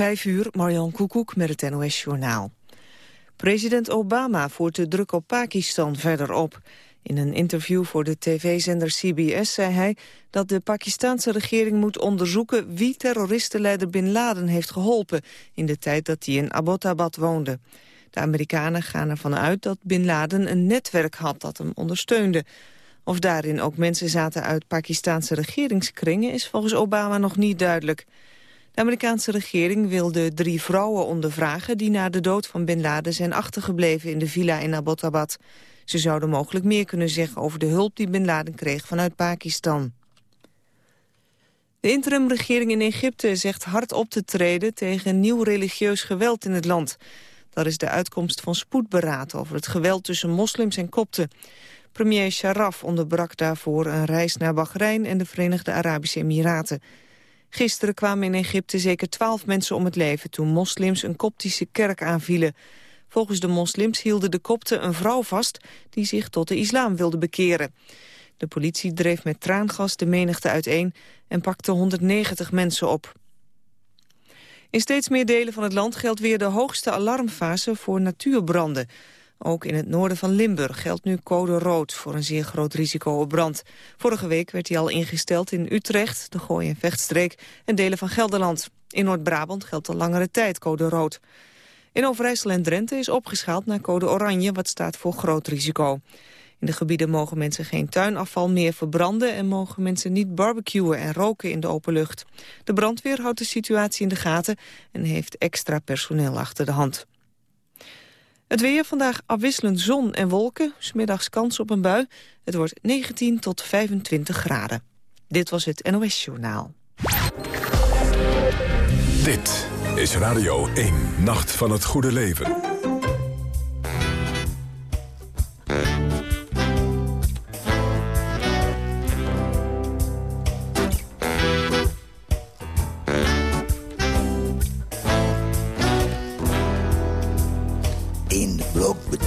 Vijf uur, Marjan Koekoek met het NOS-journaal. President Obama voert de druk op Pakistan verder op. In een interview voor de tv-zender CBS zei hij dat de Pakistanse regering moet onderzoeken wie terroristenleider Bin Laden heeft geholpen in de tijd dat hij in Abbottabad woonde. De Amerikanen gaan ervan uit dat Bin Laden een netwerk had dat hem ondersteunde. Of daarin ook mensen zaten uit Pakistanse regeringskringen is volgens Obama nog niet duidelijk. De Amerikaanse regering wil de drie vrouwen ondervragen... die na de dood van Bin Laden zijn achtergebleven in de villa in Abbottabad. Ze zouden mogelijk meer kunnen zeggen over de hulp die Bin Laden kreeg vanuit Pakistan. De interimregering in Egypte zegt hard op te treden tegen nieuw religieus geweld in het land. Dat is de uitkomst van spoedberaad over het geweld tussen moslims en kopten. Premier Sharaf onderbrak daarvoor een reis naar Bahrein en de Verenigde Arabische Emiraten. Gisteren kwamen in Egypte zeker twaalf mensen om het leven... toen moslims een koptische kerk aanvielen. Volgens de moslims hielden de kopten een vrouw vast... die zich tot de islam wilde bekeren. De politie dreef met traangas de menigte uiteen... en pakte 190 mensen op. In steeds meer delen van het land geldt weer de hoogste alarmfase voor natuurbranden. Ook in het noorden van Limburg geldt nu code rood voor een zeer groot risico op brand. Vorige week werd hij al ingesteld in Utrecht, de Gooi- en Vechtstreek en delen van Gelderland. In Noord-Brabant geldt al langere tijd code rood. In Overijssel en Drenthe is opgeschaald naar code oranje, wat staat voor groot risico. In de gebieden mogen mensen geen tuinafval meer verbranden... en mogen mensen niet barbecuen en roken in de open lucht. De brandweer houdt de situatie in de gaten en heeft extra personeel achter de hand. Het weer vandaag afwisselend zon en wolken. Smiddags kans op een bui. Het wordt 19 tot 25 graden. Dit was het NOS Journaal. Dit is Radio 1, Nacht van het Goede Leven.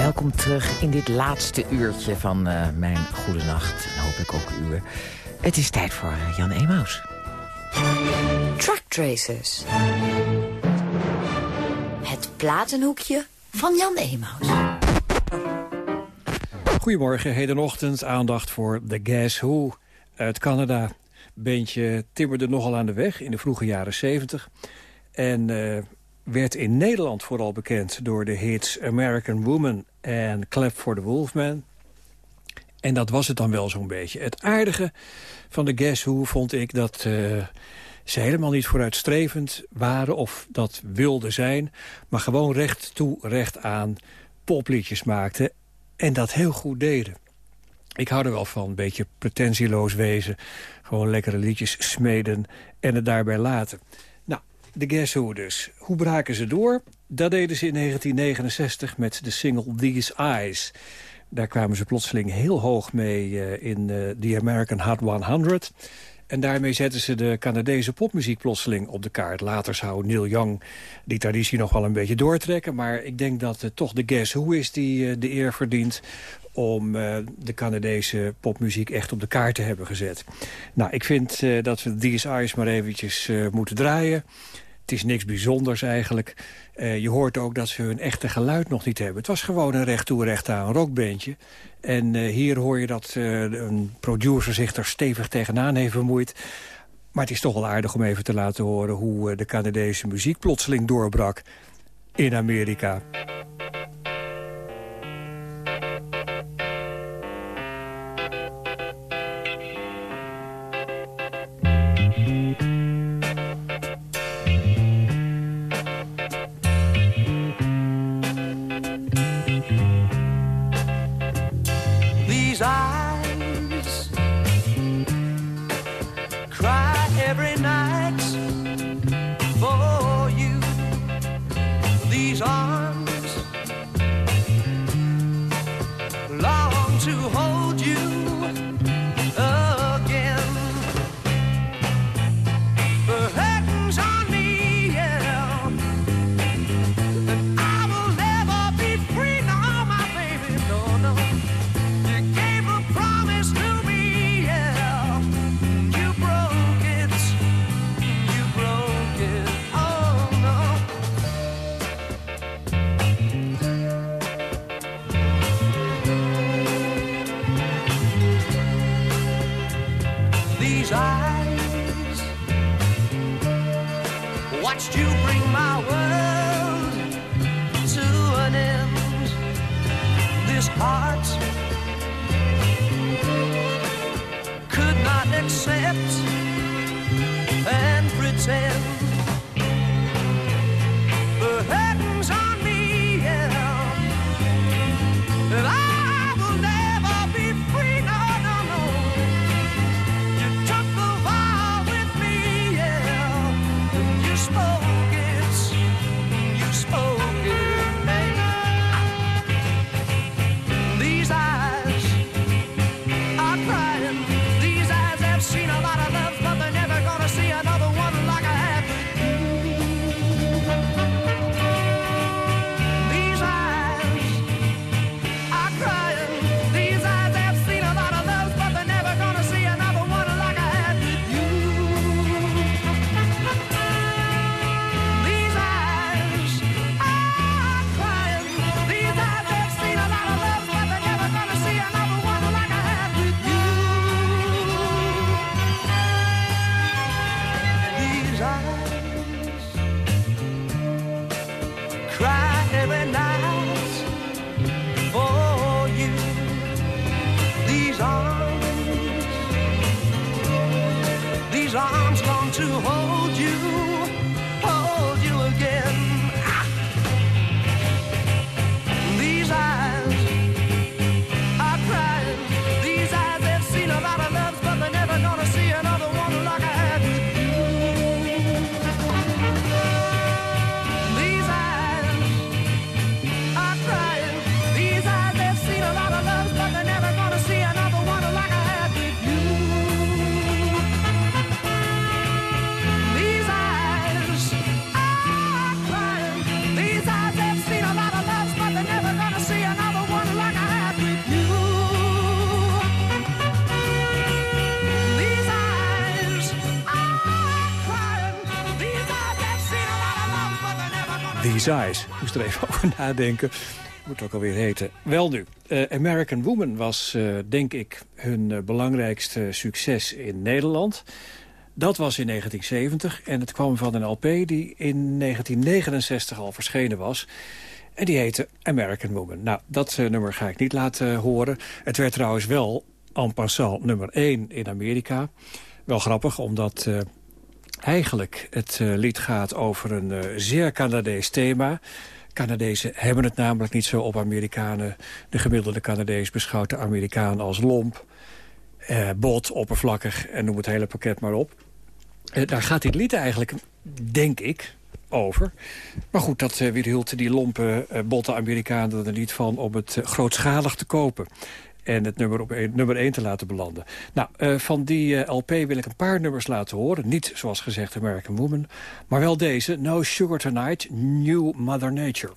Welkom terug in dit laatste uurtje van uh, mijn Goede Nacht. En hoop ik ook uur. Het is tijd voor uh, Jan Emaus. Truck Tracers. Het platenhoekje van Jan Emaus. Goedemorgen, hedenochtend aandacht voor The Guess Who uit Canada. Beentje timmerde nogal aan de weg in de vroege jaren 70. En uh, werd in Nederland vooral bekend door de hits American Woman en Clap for the Wolfman. En dat was het dan wel zo'n beetje. Het aardige van de Guess Who vond ik dat uh, ze helemaal niet vooruitstrevend waren... of dat wilden zijn, maar gewoon recht toe, recht aan popliedjes maakten... en dat heel goed deden. Ik hou er wel van, een beetje pretentieloos wezen. Gewoon lekkere liedjes smeden en het daarbij laten de Guess Who dus. Hoe braken ze door? Dat deden ze in 1969 met de single These Eyes. Daar kwamen ze plotseling heel hoog mee uh, in uh, The American Hot 100. En daarmee zetten ze de Canadese popmuziek plotseling op de kaart. Later zou Neil Young die traditie nog wel een beetje doortrekken. Maar ik denk dat toch de Guess Who is die uh, de eer verdient om de Canadese popmuziek echt op de kaart te hebben gezet. Nou, ik vind dat we These Eyes maar eventjes moeten draaien. Het is niks bijzonders eigenlijk. Uh, je hoort ook dat ze hun echte geluid nog niet hebben. Het was gewoon een recht toe recht aan rockbandje. En uh, hier hoor je dat uh, een producer zich er stevig tegenaan heeft bemoeid. Maar het is toch wel aardig om even te laten horen... hoe de Canadese muziek plotseling doorbrak in Amerika. Ik moest er even over nadenken. Moet ook alweer heten. Wel nu, uh, American Woman was, uh, denk ik, hun uh, belangrijkste succes in Nederland. Dat was in 1970 en het kwam van een LP die in 1969 al verschenen was. En die heette American Woman. Nou, dat nummer ga ik niet laten horen. Het werd trouwens wel en passant nummer 1 in Amerika. Wel grappig, omdat Eigenlijk, het uh, lied gaat over een uh, zeer Canadees thema. Canadezen hebben het namelijk niet zo op Amerikanen. De gemiddelde Canadees beschouwt de Amerikaan als lomp, uh, bot, oppervlakkig en noem het hele pakket maar op. daar gaat dit lied eigenlijk, denk ik, over. Maar goed, dat uh, weerhield die lompe, botte Amerikanen er niet van om het grootschalig te kopen en het nummer op nummer 1 te laten belanden. Nou, eh, van die eh, LP wil ik een paar nummers laten horen. Niet, zoals gezegd, American Woman. Maar wel deze, No Sugar Tonight, New Mother Nature.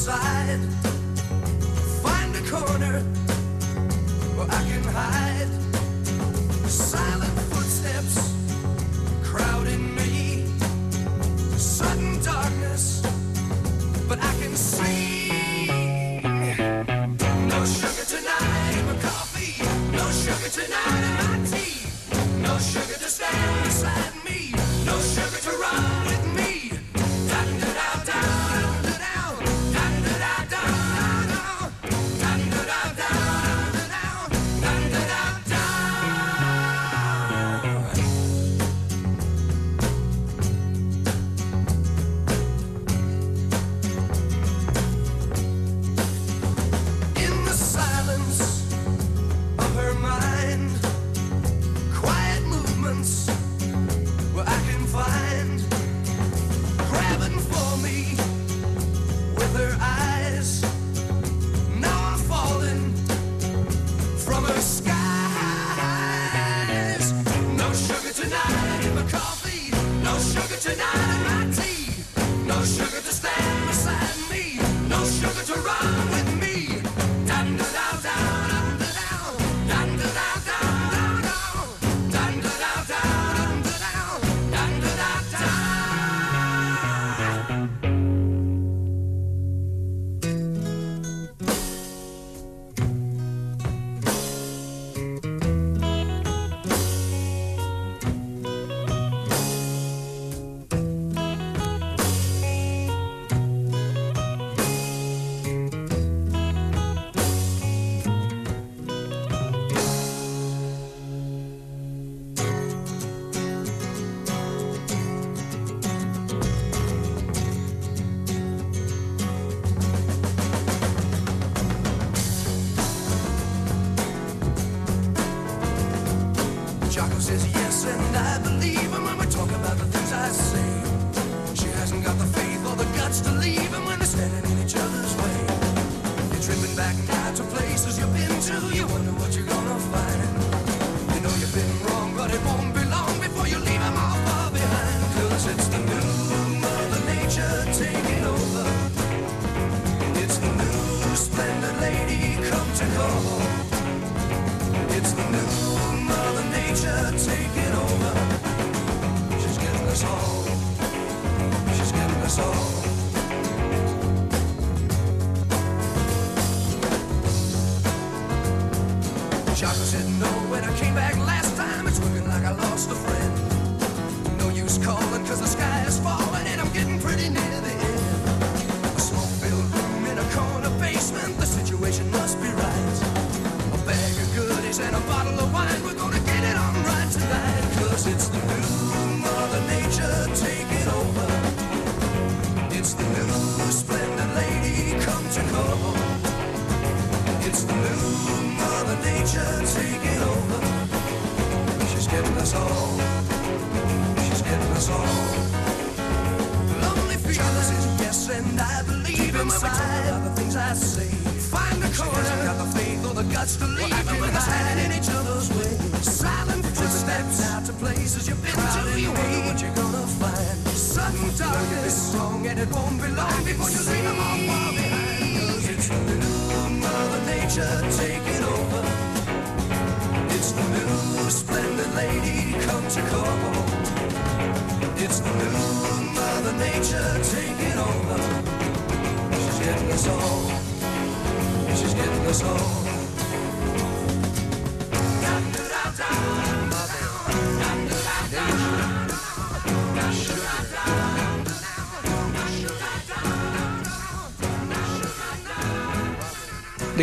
side. Find a corner where I can hide. Silent footsteps crowding me. Sudden darkness, but I can see. No sugar tonight in my coffee. No sugar tonight in my tea. No sugar to stand beside.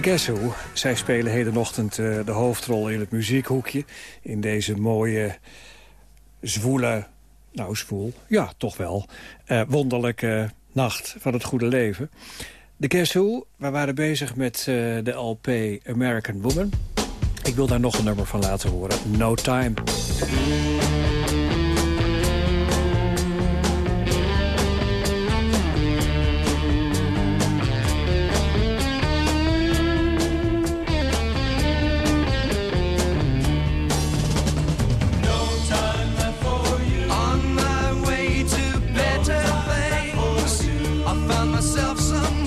Guess Who. Zij spelen hedenochtend uh, de hoofdrol in het muziekhoekje. In deze mooie, zwoele... Nou, zwoel. Ja, toch wel. Eh, wonderlijke nacht van het goede leven. De Guess Who. We waren bezig met eh, de LP American Woman. Ik wil daar nog een nummer van laten horen. No Time. Love some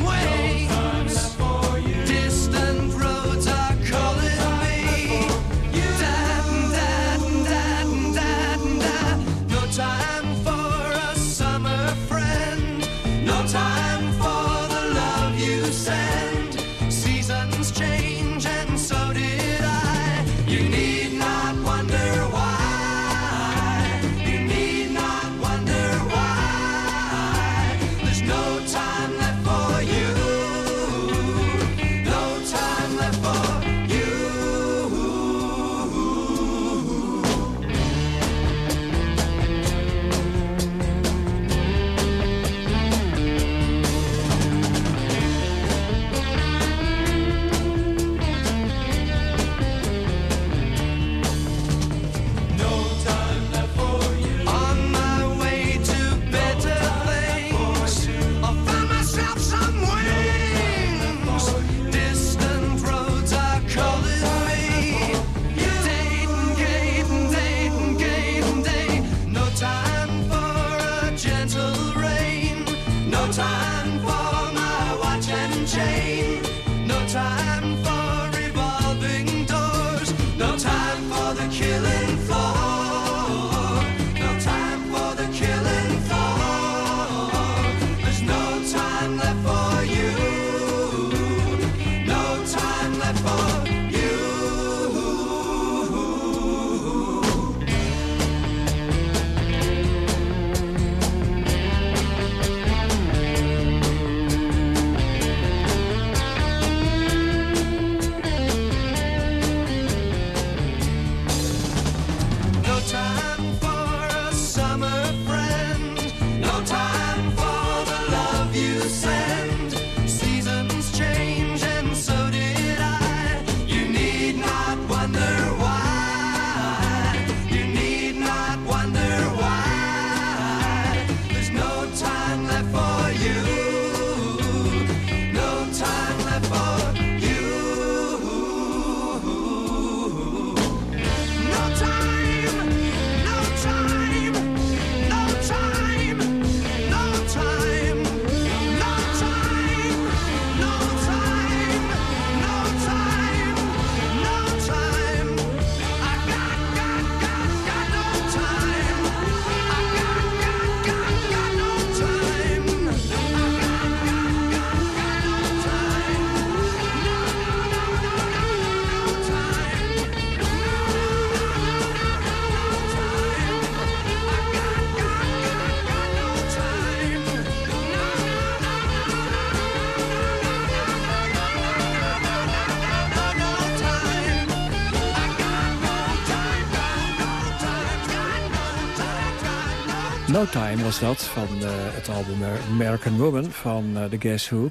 No Time was dat, van eh, het album American Woman van eh, The Guess Who.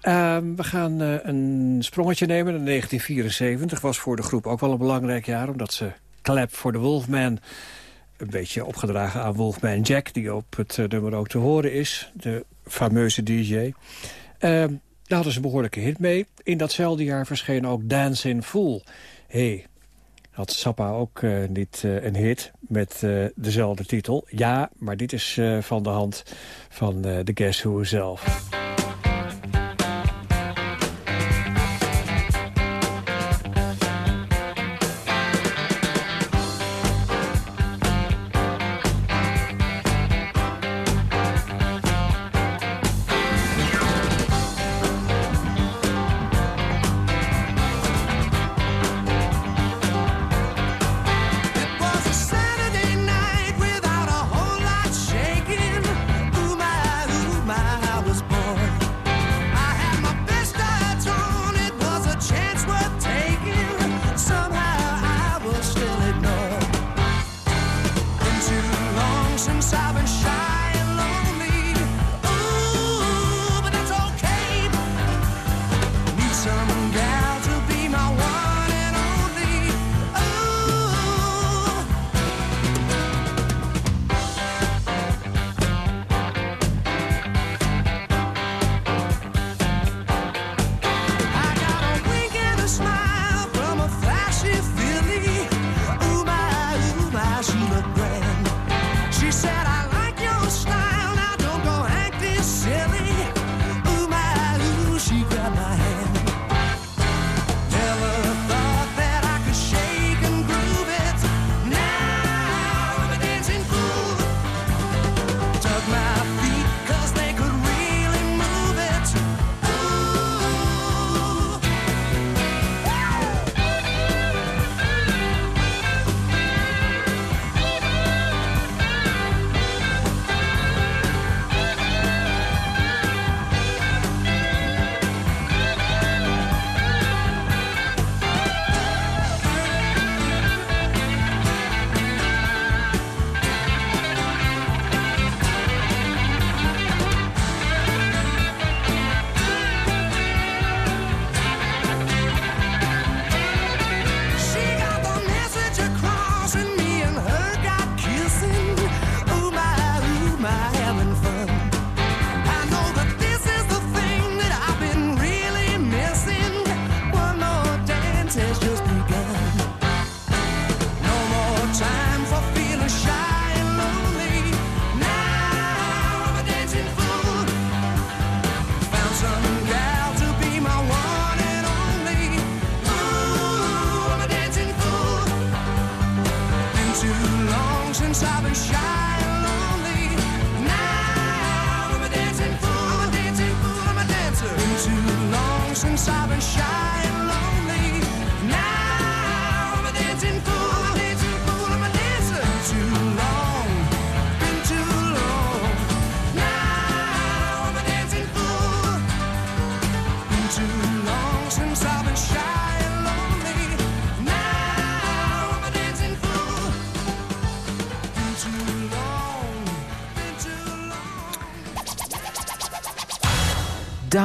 Ehm, we gaan eh, een sprongetje nemen. 1974 was voor de groep ook wel een belangrijk jaar... omdat ze Clap voor de Wolfman, een beetje opgedragen aan Wolfman Jack... die op het nummer ook te horen is, de fameuze DJ... Ehm, daar hadden ze een behoorlijke hit mee. In datzelfde jaar verscheen ook Dance in hey, had Sappa ook eh, niet eh, een hit met eh, dezelfde titel. Ja, maar dit is van de hand van de Guess Who zelf.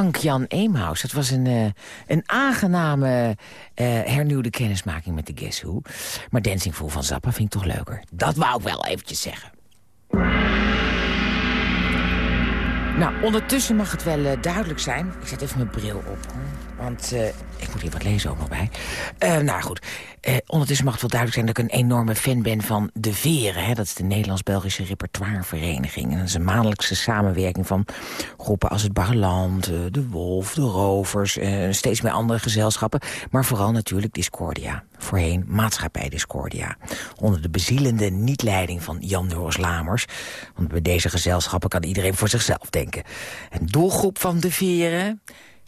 Dank Jan Eemhuis. Het was een, eh, een aangename eh, hernieuwde kennismaking met de Guess Who. Maar Dancing Fool van Zappa vind ik toch leuker. Dat wou ik wel eventjes zeggen. Nou, ondertussen mag het wel eh, duidelijk zijn. Ik zet even mijn bril op. hoor. Want hier wat lezen ook nog bij. Eh, nou goed, Eh, ondertussen mag het wel duidelijk zijn dat ik een enorme fan ben van De Veren. Hè? Dat is de Nederlands-Belgische repertoirevereniging. En dat is een maandelijkse samenwerking van groepen als het Barland, eh, De Wolf, De Rovers... steeds meer andere gezelschappen. Maar vooral natuurlijk Discordia. Voorheen Maatschappij Discordia. Onder de bezielende niet-leiding van Jan Joris Lamers. Want bij deze gezelschappen kan iedereen voor zichzelf denken. En doelgroep van De Veren...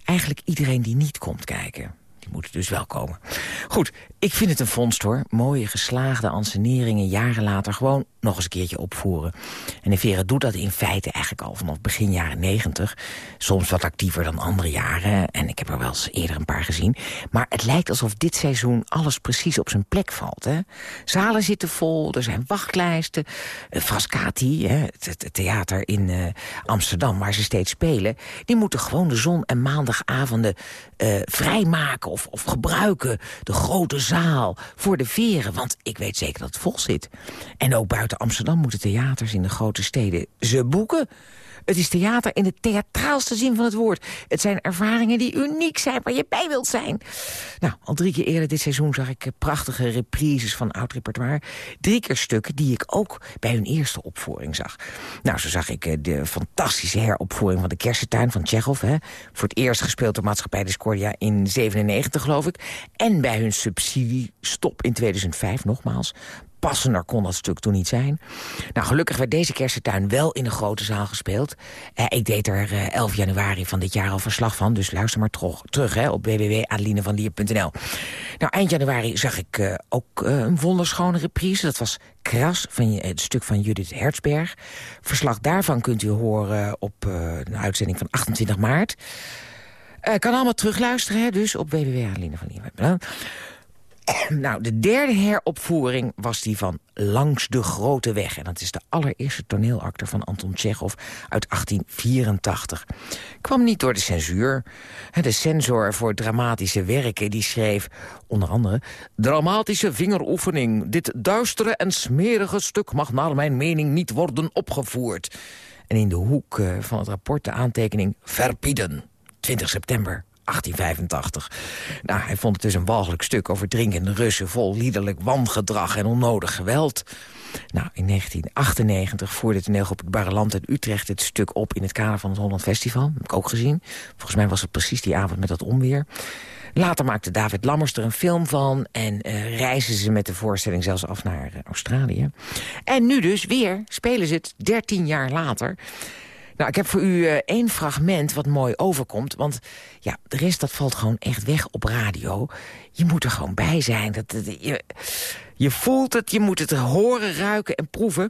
Eigenlijk iedereen die niet komt kijken. Die moeten dus wel komen. Goed, ik vind het een vondst hoor. Mooie geslaagde anseneringen jaren later gewoon nog eens een keertje opvoeren. En de Vera doet dat in feite eigenlijk al vanaf begin jaren negentig. Soms wat actiever dan andere jaren. En ik heb er wel eens eerder een paar gezien. Maar het lijkt alsof dit seizoen alles precies op zijn plek valt. Hè? Zalen zitten vol, er zijn wachtlijsten. Uh, Frascati, hè, het, het theater in eh, Amsterdam waar ze steeds spelen... die moeten gewoon de zon- en maandagavonden eh, vrijmaken of, of gebruiken. De grote zaal voor de veren, want ik weet zeker dat het vol zit. En ook buiten Amsterdam moeten theaters in de grote steden ze boeken. Het is theater in de theatraalste zin van het woord. Het zijn ervaringen die uniek zijn, waar je bij wilt zijn. Nou, al drie keer eerder dit seizoen zag ik prachtige reprises van oud repertoire. Drie keer stukken die ik ook bij hun eerste opvoering zag. Nou, zo zag ik eh, de fantastische heropvoering van de Kersentuin van Tsjechov. Hè. Voor het eerst gespeeld door Maatschappij Discordia in 97, geloof ik. En bij hun subsidiestop in 2005, nogmaals passender kon dat stuk toen niet zijn. Nou, gelukkig werd deze kersentuin wel in een grote zaal gespeeld. Eh, ik deed er eh, 11 januari van dit jaar al verslag van... dus luister maar terug, terug hè, op www.adelinevandier.nl. Nou, eind januari zag ik eh, ook eh, een wonderschone reprise. Dat was Kras, van, het stuk van Judith Hertzberg. Verslag daarvan kunt u horen op eh, een uitzending van 28 maart. Eh, kan allemaal terugluisteren, hè, dus op www.adelinevandier.nl. Nou, de derde heropvoering was die van Langs de Grote Weg. En dat is de allereerste toneelacte van Anton Tchekhov uit 1884. Kwam niet door de censuur. De censor voor dramatische werken die schreef onder andere... Dramatische vingeroefening. Dit duistere en smerige stuk mag naar mijn mening niet worden opgevoerd. En in de hoek eh, van het rapport de aantekening verbieden. 20 september 1885. Nou, hij vond het dus een walgelijk stuk over drinkende Russen... vol liederlijk wangedrag en onnodig geweld. Nou, in 1998 voerde het toneelgroep het Barreland in Utrecht... het stuk op in het kader van het Holland Festival. Heb ik ook gezien. Volgens mij was het precies die avond met dat onweer. Later maakte David Lammers er een film van... en eh reizen ze met de voorstelling zelfs af naar eh, Australië. En nu dus weer spelen ze het 13 jaar later... Nou, ik heb voor u eh, één fragment wat mooi overkomt. Want ja, de rest dat valt gewoon echt weg op radio. Je moet er gewoon bij zijn. Dat, dat- je, je voelt het, je moet het horen, ruiken en proeven.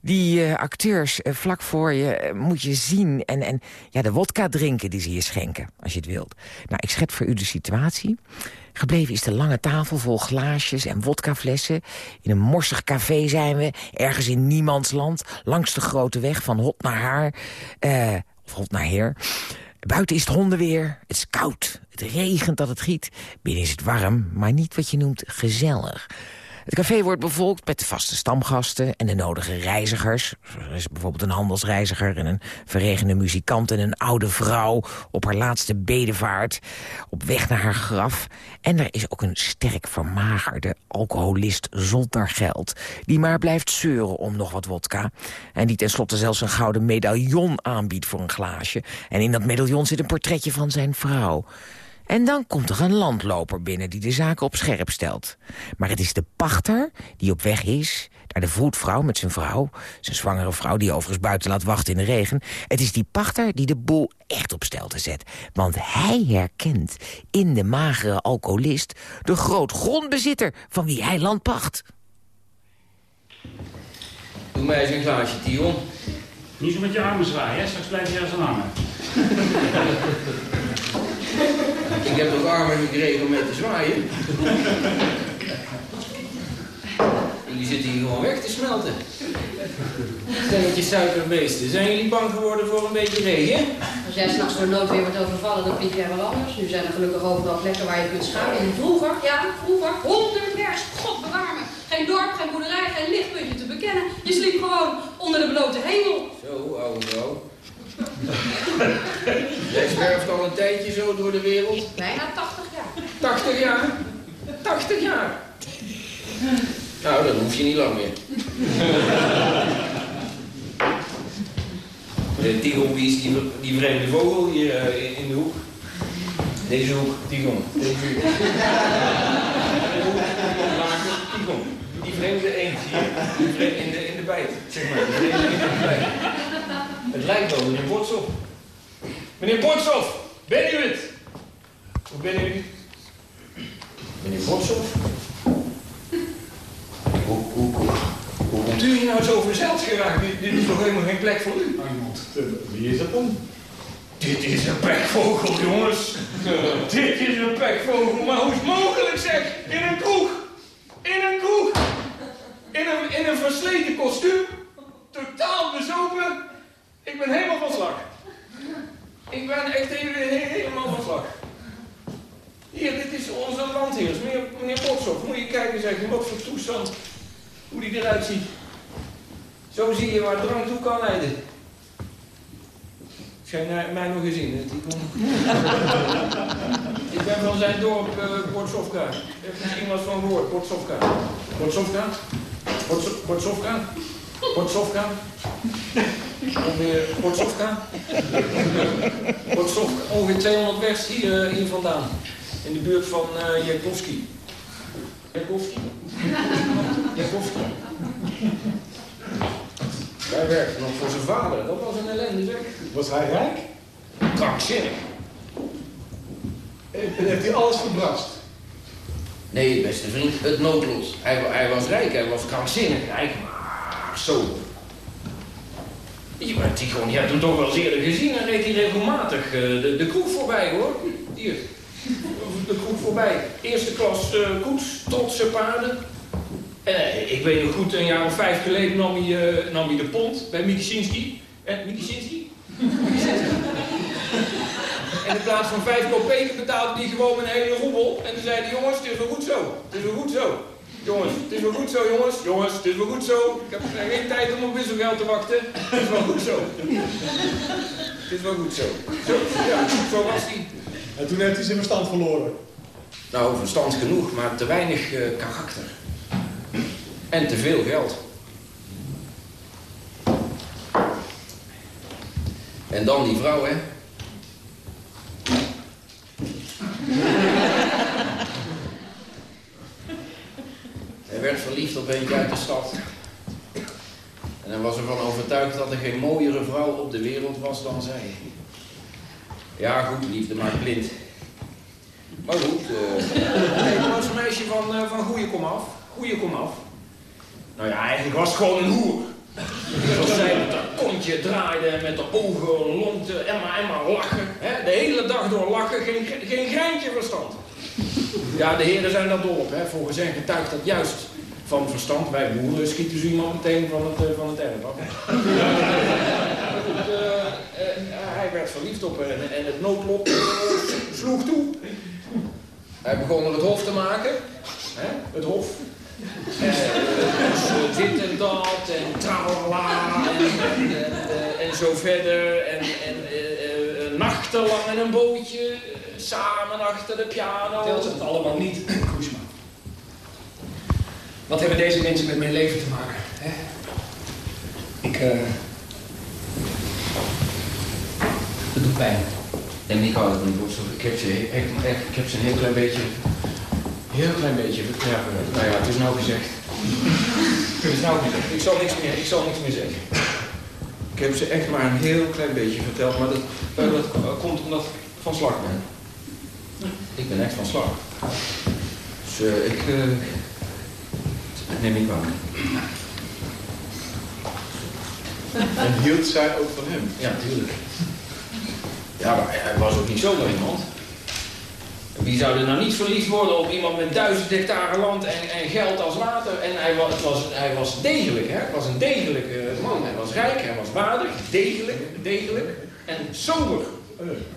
Die eh, acteurs eh, vlak voor je eh, moet je zien. En, en ja, de wodka drinken die ze je schenken, als je het wilt. Nou, ik schets voor u de situatie. Gebleven is de lange tafel vol glaasjes en wodkaflessen. In een morsig café zijn we, ergens in niemandsland... langs de grote weg van hot naar haar, of hot naar heer. Buiten is het hondenweer, het is koud, het regent dat het giet. Binnen is het warm, maar niet wat je noemt gezellig. Het café wordt bevolkt met vaste stamgasten en de nodige reizigers. Er is bijvoorbeeld een handelsreiziger en een verregende muzikant... en een oude vrouw op haar laatste bedevaart op weg naar haar graf. En er is ook een sterk vermagerde alcoholist zonder geld... die maar blijft zeuren om nog wat wodka. En die tenslotte zelfs een gouden medaillon aanbiedt voor een glaasje. En in dat medaillon zit een portretje van zijn vrouw... En dan komt er een landloper binnen die de zaken op scherp stelt. Maar het is de pachter die op weg is naar de vroedvrouw met zijn vrouw. Zijn zwangere vrouw die overigens buiten laat wachten in de regen. Het is die pachter die de boel echt op stelte zet. Want hij herkent in de magere alcoholist... de grootgrondbezitter van wie hij land pacht. Doe mij eens een glaasje, Tion. Niet zo met je armen zwaaien, hè? straks blijf je ergens aan hangen. Ik heb toch armen gekregen om mee te zwaaien? Jullie zitten hier gewoon weg te smelten. Stelletje suikerbeesten. Zijn jullie bang geworden voor een beetje regen? Als jij s'nachts door noodweer wordt overvallen, dan vlieg jij wel anders. Nu zijn er gelukkig overal plekken waar je kunt schuilen. En vroeger, ja, vroeger, honderd vers, god bewaar me. Geen dorp, geen boerderij, geen lichtpuntje te bekennen. Je sliep gewoon onder de blote hemel. Zo, oude vrouw. Jij zwerft al een tijdje zo door de wereld. Bijna 80 jaar. 80 jaar? 80 jaar? Nou, dan hoef je niet lang meer. De Tigon, wie is die, die vreemde vogel hier eh, in- in de hoek? Deze hoek, Tigon. Deze hoek. Tigon. Die vreemde eend hier. In de, in de bijt, zeg maar. Die vreemde eend in de bijt. Het lijkt wel meneer Botshoff. Meneer Botshoff, ben u het? Hoe ben u? Meneer Botshoff? Hoe, hoe, hoe, hoe komt u hier nou zo verzeld geraakt? Dit, is toch helemaal geen plek voor u? Arnold, eh, wie is dat dan? Dit is een pekvogel, jongens. Dit is een pekvogel, maar hoe is het mogelijk zeg? In een kroeg. In een kroeg. In een, in een versleten kostuum. Ik ben helemaal van slag. Ik ben echt he- he- helemaal van slag. Hier, dit is onze landheers, meneer, meneer. Moet je kijken, zeg, wat voor toestand. Hoe die eruit ziet. Zo zie je waar drank toe kan leiden. Jij mij nog gezien? ik ben van zijn dorp, uh. Heb je misschien wat van gehoord? Bortsovka. Bortsovka? Bortso- Bortsovka? Bortsovka? Ongeveer Bortsovka? Bortsovka. Ongeveer 200 weg hier, eh, hier vandaan. In de buurt van uh. Jankowski? Jankowski. Hij werkte nog voor zijn vader. Dat was een ellende zeg. Was hij rijk? Krankzinnig. En heeft hij alles verbrast? Nee, beste vriend, het noodlot. Hij, hij was rijk, hij was krankzinnig rijk, maar zo. Je bent die gewoon, toch wel eens eerder gezien. Hij reed hier regelmatig eh, de, de kroeg voorbij hoor. Hier. De kroeg voorbij. Eerste klas eh, koets, trotse paarden. En eh, ik weet nog goed, een jaar of vijf geleden nam hij, nam hij de pont bij Mikisinski. Eh, Mikisinski? En in plaats van vijf kopeken betaalde hij gewoon een hele roebel. En toen zei hij, jongens, het is wel goed zo. Het is wel goed zo. Jongens, het is wel goed zo, jongens. Jongens, het is wel goed zo. Ik heb geen tijd om op wisselgeld te wachten. Het is wel goed zo. Het is wel goed zo. Zo, ja, zo was hij. En toen heeft hij zijn verstand verloren. Nou, verstand genoeg, maar te weinig eh, karakter. En te veel geld. En dan die vrouw, hè. Hij op eentje uit de stad. En hij was ervan overtuigd dat er geen mooiere vrouw op de wereld was dan zij. Ja, goed, liefde maakt blind. Maar goed, eh nee, het was een meisje van, eh, van goeie komaf. Goeie komaf. Nou ja, eigenlijk was het gewoon een hoer. Zoals zij met haar kontje draaide met haar ogen lonkte en maar, en maar lachen. Hè? De hele dag door lachen, geen, geen greintje verstand. Ja, de heren zijn daar dol op. Hè? Volgens hen getuigt dat juist van verstand. Wij boeren schieten zo iemand meteen van het, eh, van het erf af. Eh, eh, hij werd verliefd op haar en, en het noodlot sloeg toe. Hij begon er het hof te maken. Hè? Het hof. En, dus, dit en dat en tralala en, en, en, en zo verder. En, en nachtenlang in een bootje, samen achter de piano. Telt het allemaal niet, Koesma. Wat hebben deze mensen met mijn leven te maken? Hè? Ik, eh... Het doet pijn. En ik hou van die worstelen. Ik heb ze echt, echt, ik heb ze een heel klein beetje, heel klein beetje, ja, nou ja, het is nou gezegd. Het is nou gezegd. Ik zal niks meer, ik zal niks meer zeggen. Ik heb ze echt maar een heel klein beetje verteld, maar dat, eh, dat komt omdat ik van slag ben. Ik ben echt van slag. Dus eh, ik, eh, ik neem niet waar. En hield zij ook van hem? Ja, tuurlijk. Ja, maar hij was ook niet zomaar iemand. Wie zou er nou niet verliefd worden op iemand met duizend hectare land en, en geld als water? En hij was, was, hij was degelijk, hè? Hij was een degelijke man. Hij was rijk, hij was waardig, degelijk, degelijk en sober.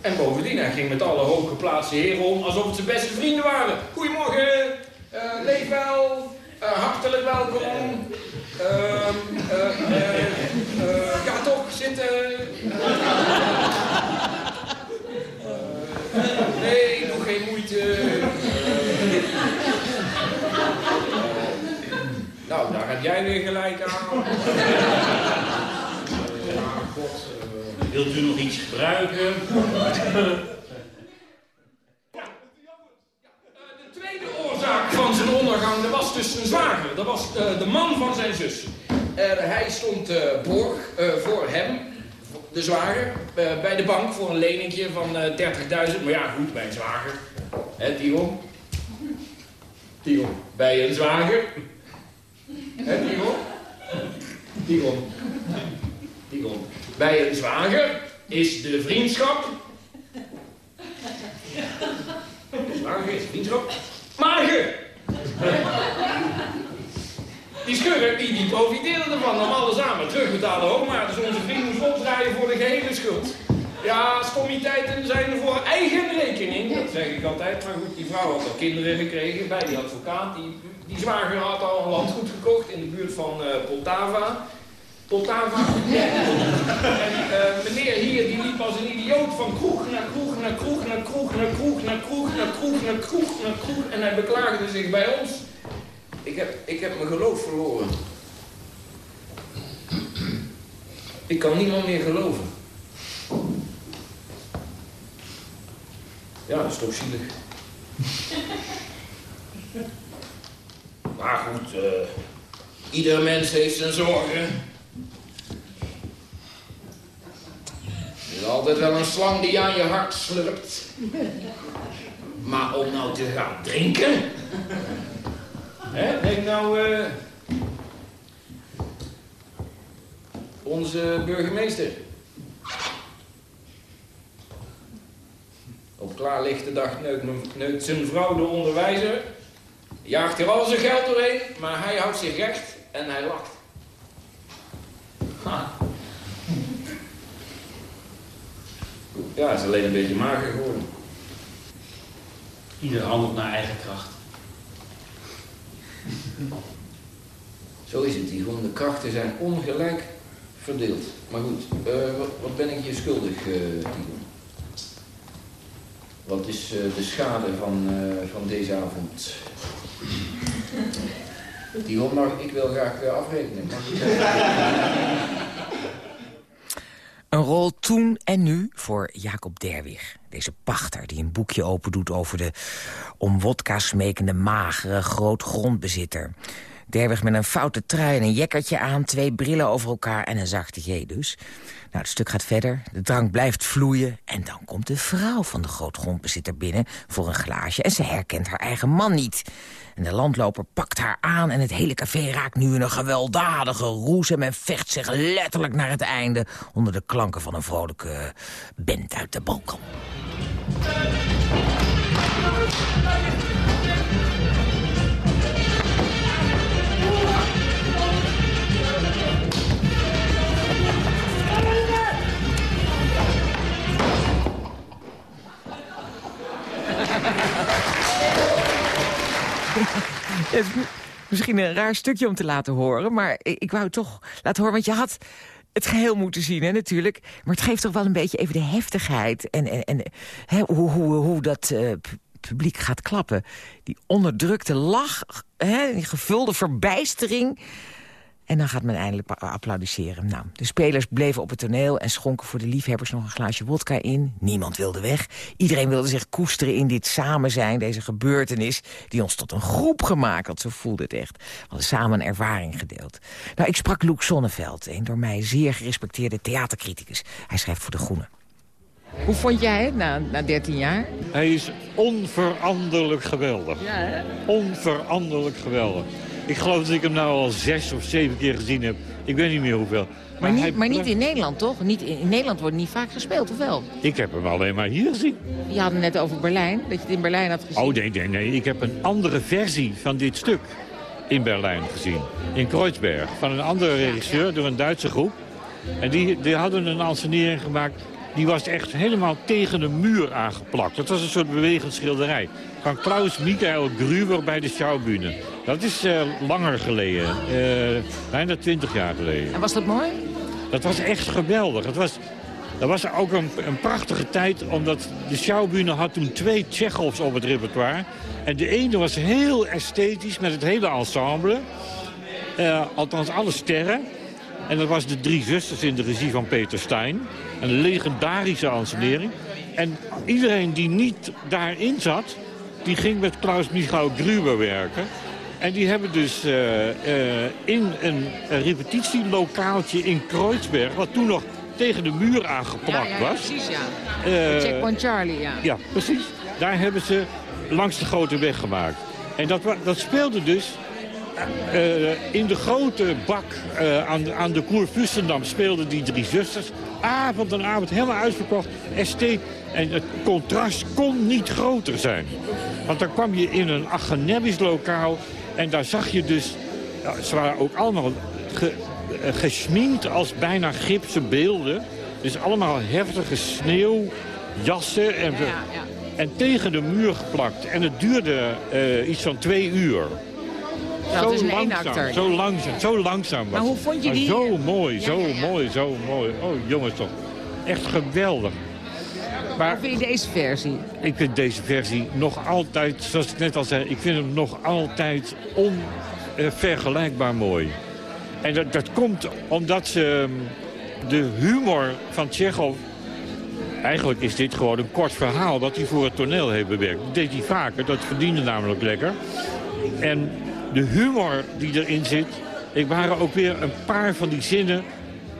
En bovendien, hij ging met alle hooggeplaatste heren om alsof het zijn beste vrienden waren. Goedemorgen, eh, leef wel, eh, hartelijk welkom. Ehm, eh, eh, ga toch zitten. Nee, doe geen moeite. Nou, daar heb jij weer gelijk aan. Ja. Wilt u nog iets gebruiken? De tweede oorzaak van zijn ondergang, dat was dus zijn zwager. Dat was eh, de man van zijn zus. Eh, hij stond eh, borg eh, voor hem, de zwager, eh, bij de bank voor een leningje van eh 30.000. Maar ja, goed, bij een zwager. Hè, Tion? Tion, bij een zwager. Hè. Tion. Bij een zwager is de vriendschap Zwager is vriendschap. Mager! Die schurk die, die profiteerde ervan om alles aan maar terugbetalen ook maar. Dus onze vriend moest opdraaien voor de gehele schuld. Ja, stommiteiten zijn er voor eigen rekening, dat zeg ik altijd. Maar goed, die vrouw had al kinderen gekregen bij die advocaat. Die, die zwager had al een landgoed gekocht in de buurt van eh, Poltava. Poltava. En eh, meneer hier die liep als een idioot van kroeg naar kroeg naar kroeg naar kroeg naar kroeg naar kroeg naar kroeg naar kroeg naar kroeg. En hij beklaagde zich bij ons. Ik heb, ik heb mijn geloof verloren. Ik kan niemand meer geloven. Ja, dat is toch zielig. Maar goed, eh ieder mens heeft zijn zorgen. Er is altijd wel een slang die aan je hart slurpt. Maar om nou te gaan drinken... Hè, denk nou... eh, onze burgemeester. Op klaarlichte dag neukt, zijn vrouw de onderwijzer. Jaagt er al zijn geld doorheen, maar hij houdt zich recht en hij lacht. Ja, hij is alleen een beetje mager geworden. Ieder handelt naar eigen kracht. Zo is het, die gewoon de krachten zijn ongelijk verdeeld. Maar goed, eh, wat, wat ben ik je schuldig, eh Timo? Wat is eh, de schade van, eh, van deze avond? Timo, mag ik wil graag afrekenen. Mag ik Een rol toen en nu voor Jacob Derwig. Deze pachter die een boekje opendoet over de om wodka smekende magere grootgrondbezitter. Derwig met een foute trui en een jekkertje aan, twee brillen over elkaar en een zachte G dus. Nou, het stuk gaat verder, de drank blijft vloeien... en dan komt de vrouw van de grootgrondbezitter binnen voor een glaasje... en ze herkent haar eigen man niet. En de landloper pakt haar aan en het hele café raakt nu in een gewelddadige roes... en men vecht zich letterlijk naar het einde... onder de klanken van een vrolijke band uit de Balkan. Misschien een raar stukje om te laten horen, maar ik, wou toch laten horen. Want je had het geheel moeten zien, hè, natuurlijk. Maar het geeft toch wel een beetje even de heftigheid. En, en, en hè, hoe, hoe, hoe dat eh, pu- publiek gaat klappen. Die onderdrukte lach, hè, die gevulde verbijstering. En dan gaat men eindelijk applaudisseren. Nou, de spelers bleven op het toneel en schonken voor de liefhebbers nog een glaasje wodka in. Niemand wilde weg. Iedereen wilde zich koesteren in dit samen zijn, deze gebeurtenis... die ons tot een groep gemaakt had, zo voelde het echt. We hadden samen een ervaring gedeeld. Nou, ik sprak Loek Sonneveld, een door mij zeer gerespecteerde theatercriticus. Hij schrijft voor De Groene. Hoe vond jij het na, na 13 jaar? Hij is onveranderlijk geweldig. Ja, hè? Onveranderlijk geweldig. Ik geloof dat ik hem nou al zes of zeven keer gezien heb. Ik weet niet meer hoeveel. Maar, niet, maar niet in Nederland, toch? Niet in, in Nederland wordt niet vaak gespeeld, of wel? Ik heb hem alleen maar hier gezien. Je had het net over Berlijn, dat je het in Berlijn had gezien. Oh nee, nee, nee. Ik heb een andere versie van dit stuk in Berlijn gezien. In Kreuzberg. Van een andere regisseur, door een Duitse groep. En die, die hadden een ansenering gemaakt. Die was echt helemaal tegen de muur aangeplakt. Dat was een soort bewegend schilderij. Van Klaus Michael Gruber bij de Schaubühne. Dat is eh, langer geleden. Eh, bijna twintig jaar geleden. En was dat mooi? Dat was echt geweldig. Het was, dat was ook een, een prachtige tijd, omdat de Schaubühne had toen twee Tsjechovs op het repertoire. En de ene was heel esthetisch met het hele ensemble. Eh, althans alle sterren. En dat was de Drie Zusters in de regie van Peter Stein. Een legendarische ansenering. En iedereen die niet daarin zat, die ging met Klaus Michael Gruber werken. En die hebben dus eh, eh, in een repetitielokaaltje in Kreuzberg... wat toen nog tegen de muur aangeplakt ja, ja, was... precies, ja. Eh, Checkpoint Charlie, ja. ja, precies. Daar hebben ze langs de grote weg gemaakt. En dat, dat speelde dus in de grote bak aan, de- aan de Koer Vustendam speelden die drie zusters. Avond en avond helemaal uitverkocht. ST. En het contrast kon niet groter zijn. Want dan kwam je in een Achenebisch lokaal en daar zag je dus... ja, ze waren ook allemaal ge, eh, gesminkt als bijna gipsen beelden. Dus allemaal heftige sneeuwjassen en, en tegen de muur geplakt. En het duurde eh, iets van twee uur. Ja, het is een langzaam, zo langzaam, zo langzaam was Maar hoe vond je Maar die- Zo mooi, zo Ja, ja, ja. mooi, zo mooi. Oh jongens toch, echt geweldig. Maar Hoe vind je deze versie? ik vind deze versie nog altijd, zoals ik net al zei... ik vind hem nog altijd onvergelijkbaar mooi. En dat, dat komt omdat ze ehm, de humor van Tsjechov... Eigenlijk is dit gewoon een kort verhaal wat hij voor het toneel heeft bewerkt. Dat deed hij vaker, dat verdiende namelijk lekker. En de humor die erin zit... Ik waren ook weer een paar van die zinnen...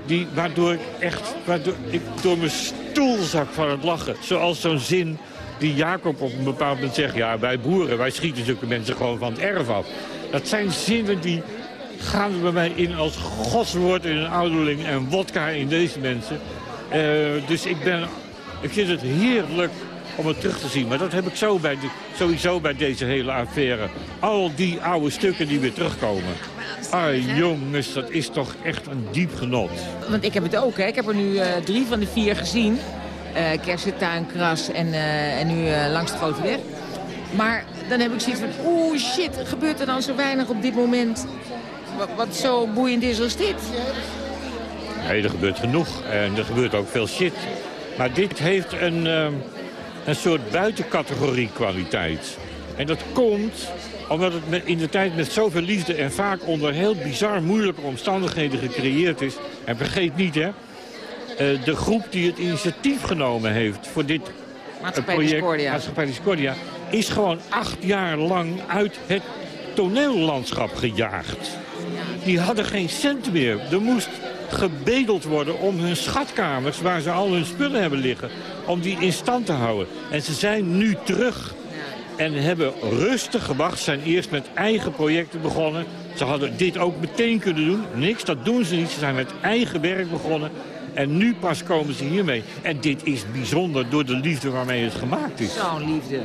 Die, waardoor ik echt waardoor ik door mijn stoel zak van het lachen. Zoals zo'n zin die Jacob op een bepaald moment zegt... ja, wij boeren, wij schieten zulke mensen gewoon van het erf af. Dat zijn zinnen die gaan bij mij in als godswoord in een ouderling... en wodka in deze mensen. Eh, dus ik, ben, ik vind het heerlijk om het terug te zien. Maar dat heb ik zo bij de, sowieso bij deze hele affaire. Al die oude stukken die weer terugkomen. Ah, jongens, dat is toch echt een diep genot. Want ik heb het ook, hè. Ik heb er nu eh, drie van de vier gezien. Eh Kersentuin, Kras en, eh, en nu Langs de Grote Weg. Maar dan heb ik zoiets van, oeh shit, gebeurt er dan zo weinig op dit moment... wat, wat zo boeiend is als dit? Nee, er gebeurt genoeg. En er gebeurt ook veel shit. Maar dit heeft een, een soort buitencategorie kwaliteit. En dat komt omdat het in de tijd met zoveel liefde... en vaak onder heel bizar moeilijke omstandigheden gecreëerd is. En vergeet niet, hè. eh, de groep die het initiatief genomen heeft voor dit eh, Maatschappij project... Discordia. Maatschappij Discordia... is gewoon acht jaar lang uit het toneellandschap gejaagd. Die hadden geen cent meer. Er moest gebedeld worden om hun schatkamers, waar ze al hun spullen hebben liggen, om die in stand te houden. En ze zijn nu terug en hebben rustig gewacht. Zijn eerst met eigen projecten begonnen. Ze hadden dit ook meteen kunnen doen. Niks, dat doen ze niet. Ze zijn met eigen werk begonnen. En nu pas komen ze hiermee. En dit is bijzonder door de liefde waarmee het gemaakt is. Zo'n liefde.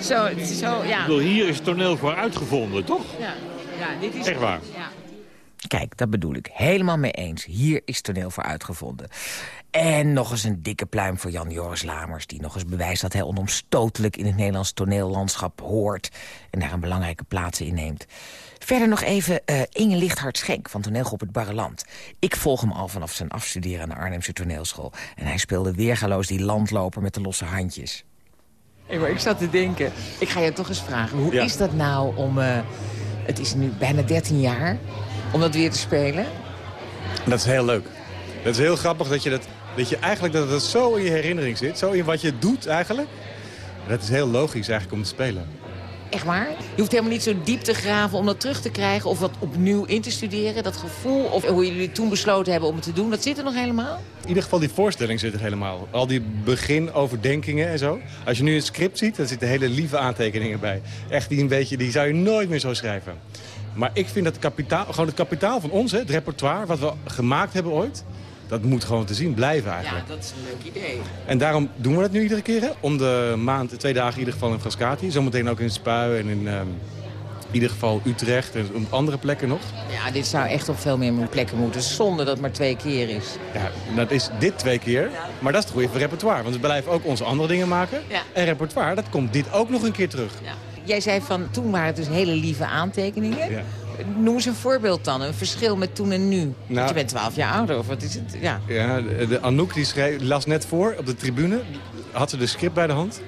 Zo, zo, ja. Ik bedoel, hier is toneel voor uitgevonden, toch? Ja, ja dit is... Echt waar. Ja. Kijk, dat bedoel ik. Helemaal mee eens. Hier is toneel voor uitgevonden. En nog eens een dikke pluim voor Jan Joris Lamers... die nog eens bewijst dat hij onomstotelijk in het Nederlands toneellandschap hoort... en daar een belangrijke plaats inneemt. Verder nog even eh, Inge Lichthart Schenk van toneelgroep Het Barreland. Ik volg hem al vanaf zijn afstuderen aan de Arnhemse toneelschool. En hij speelde weergaloos die landloper met de losse handjes. Hey, maar ik zat te denken, ik ga je toch eens vragen... hoe Ja. is dat nou om... eh, het is nu bijna 13 jaar om dat weer te spelen? Dat is heel leuk. Dat is heel grappig dat je, dat, dat je eigenlijk dat het zo in je herinnering zit. Zo in wat je doet eigenlijk. Dat is heel logisch eigenlijk om te spelen. Echt waar? Je hoeft helemaal niet zo diep te graven om dat terug te krijgen... of wat opnieuw in te studeren, dat gevoel... of hoe jullie toen besloten hebben om het te doen. Dat zit er nog helemaal? In ieder geval die voorstelling zit er helemaal. Al die beginoverdenkingen en zo. Als je nu een script ziet, dan zitten hele lieve aantekeningen bij. Echt die een beetje, die zou je nooit meer zo schrijven. Maar ik vind dat kapitaal, gewoon het kapitaal van ons, hè, het repertoire... wat we gemaakt hebben ooit, dat moet gewoon te zien blijven eigenlijk. Ja, dat is een leuk idee. En daarom doen we dat nu iedere keer. Hè? Om de maand, twee dagen in ieder geval in Frascati. Zometeen ook in Spui en in ehm, ieder geval Utrecht en op andere plekken nog. Ja, dit zou echt op veel meer plekken moeten. Zonde dat het maar twee keer is. Ja, dat is dit twee keer. Maar dat is het goede voor repertoire. Want we blijven ook onze andere dingen maken. Ja. En repertoire, dat komt dit ook nog een keer terug. Ja. Jij zei van, toen waren het dus hele lieve aantekeningen. Ja. Noem eens een voorbeeld dan, een verschil met toen en nu. Want Nou- je bent 12 jaar ouder, of wat is het? Ja. Ja, de, Anouk die schreef, las net voor op de tribune. Had ze de script bij de hand.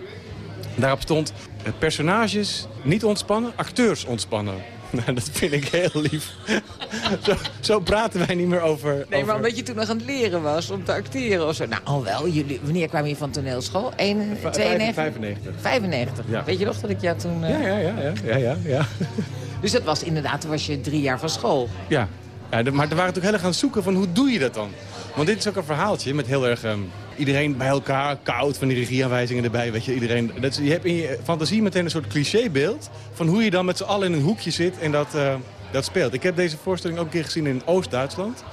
Daarop stond eh, personages niet ontspannen, acteurs ontspannen. Nou, dat vind ik heel lief. zo, zo praten wij niet meer over... Nee, maar omdat je toen nog aan het leren was om te acteren of zo. Nou, al wel. Jullie, wanneer kwamen je van toneelschool? 1, Va- 92? 95. 95. Ja. Weet je nog dat ik jou toen... eh, ja, ja, ja, ja, ja, ja. Dus dat was inderdaad, toen was je drie jaar van school. Ja, ja maar er waren natuurlijk heel erg aan het zoeken van hoe doe je dat dan? Want dit is ook een verhaaltje met heel erg... ehm, iedereen bij elkaar, koud, van die regieaanwijzingen erbij. Weet je, iedereen, dat je hebt in je fantasie meteen een soort clichébeeld... van hoe je dan met z'n allen in een hoekje zit en dat, eh, dat speelt. Ik heb deze voorstelling ook een keer gezien in Oost-Duitsland.